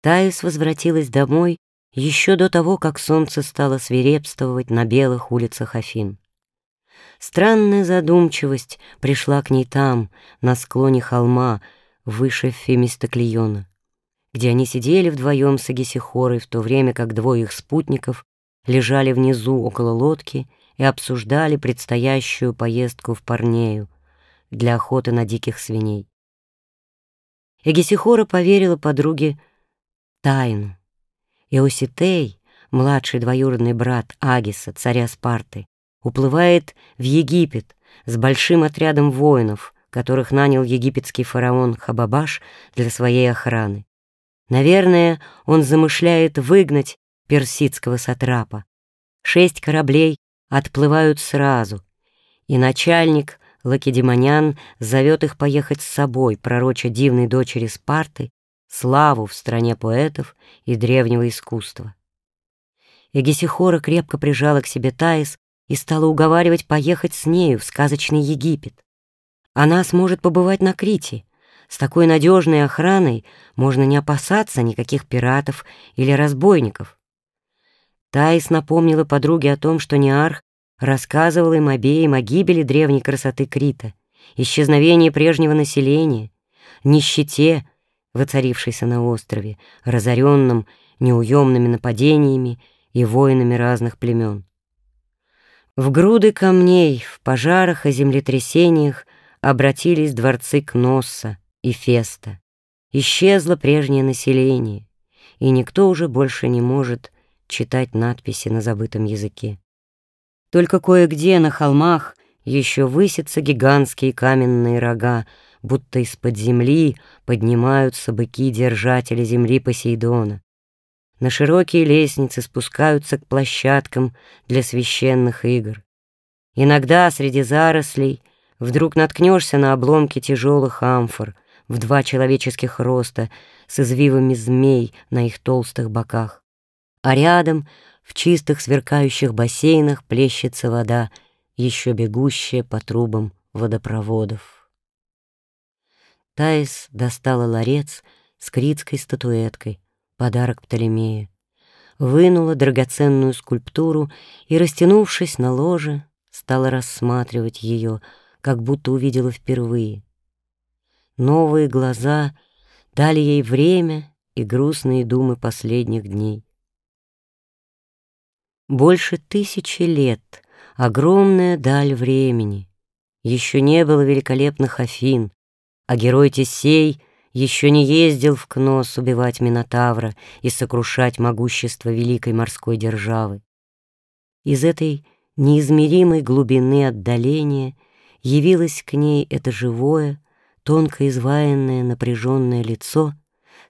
Таис возвратилась домой еще до того, как солнце стало свирепствовать на белых улицах Афин. Странная задумчивость пришла к ней там, на склоне холма, выше Фемистоклиона, где они сидели вдвоем с Агисихорой в то время, как двое их спутников лежали внизу около лодки и обсуждали предстоящую поездку в Парнею для охоты на диких свиней. Эгисихора поверила подруге тайну. Иоситей, младший двоюродный брат Агиса, царя Спарты, уплывает в Египет с большим отрядом воинов, которых нанял египетский фараон Хабабаш для своей охраны. Наверное, он замышляет выгнать персидского сатрапа. Шесть кораблей отплывают сразу, и начальник Лакедемонян зовет их поехать с собой, пророча дивной дочери Спарты, славу в стране поэтов и древнего искусства. Эгесихора крепко прижала к себе Таис и стала уговаривать поехать с нею в сказочный Египет. Она сможет побывать на Крите. С такой надежной охраной можно не опасаться никаких пиратов или разбойников. Таис напомнила подруге о том, что Неарх рассказывал им обеим о гибели древней красоты Крита, исчезновении прежнего населения, нищете, воцарившейся на острове, разоренном неуемными нападениями и воинами разных племен. В груды камней, в пожарах и землетрясениях обратились дворцы Кносса и Феста. Исчезло прежнее население, и никто уже больше не может читать надписи на забытом языке. Только кое-где на холмах еще высятся гигантские каменные рога, будто из-под земли поднимаются быки-держатели земли Посейдона. На широкие лестницы спускаются к площадкам для священных игр. Иногда среди зарослей вдруг наткнешься на обломки тяжелых амфор в два человеческих роста с извивами змей на их толстых боках. А рядом, в чистых сверкающих бассейнах, плещется вода, еще бегущая по трубам водопроводов. Таис достала ларец с критской статуэткой — подарок Птолемея, вынула драгоценную скульптуру и, растянувшись на ложе, стала рассматривать ее, как будто увидела впервые. Новые глаза дали ей время и грустные думы последних дней. Больше тысячи лет, огромная даль времени. Еще не было великолепных Афин, а герой Тесей еще не ездил в Кнос убивать Минотавра и сокрушать могущество великой морской державы. Из этой неизмеримой глубины отдаления явилось к ней это живое, тонко изваянное напряженное лицо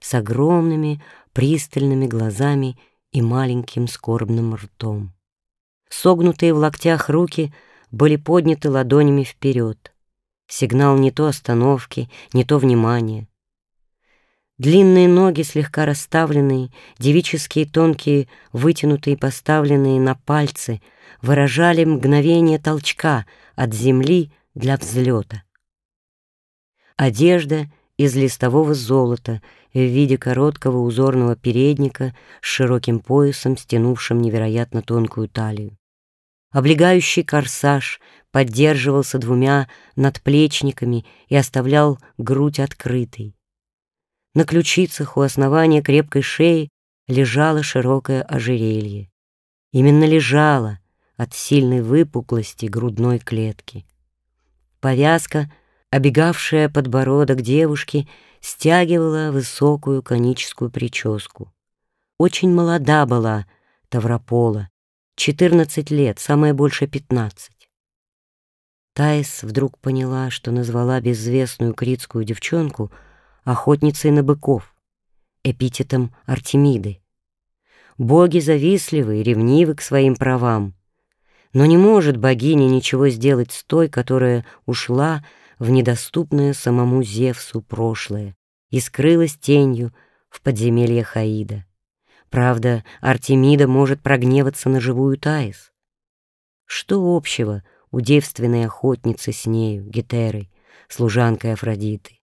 с огромными пристальными глазами и маленьким скорбным ртом. Согнутые в локтях руки были подняты ладонями вперед. Сигнал не то остановки, не то внимания. Длинные ноги, слегка расставленные, девические тонкие, вытянутые поставленные на пальцы, выражали мгновение толчка от земли для взлета. Одежда из листового золота в виде короткого узорного передника с широким поясом, стянувшим невероятно тонкую талию. Облегающий корсаж поддерживался двумя надплечниками и оставлял грудь открытой. На ключицах у основания крепкой шеи лежало широкое ожерелье. Именно лежало от сильной выпуклости грудной клетки. Повязка, обегавшая подбородок девушки, стягивала высокую коническую прическу. Очень молода была Тавропола, 14 лет, самое больше 15. Таис вдруг поняла, что назвала безвестную критскую девчонку — охотницей на быков, эпитетом Артемиды. Боги завистливы и ревнивы к своим правам, но не может богиня ничего сделать с той, которая ушла в недоступное самому Зевсу прошлое и скрылась тенью в подземелье Хаида. Правда, Артемида может прогневаться на живую Таис. Что общего у девственной охотницы с нею, Гетерой, служанкой Афродиты?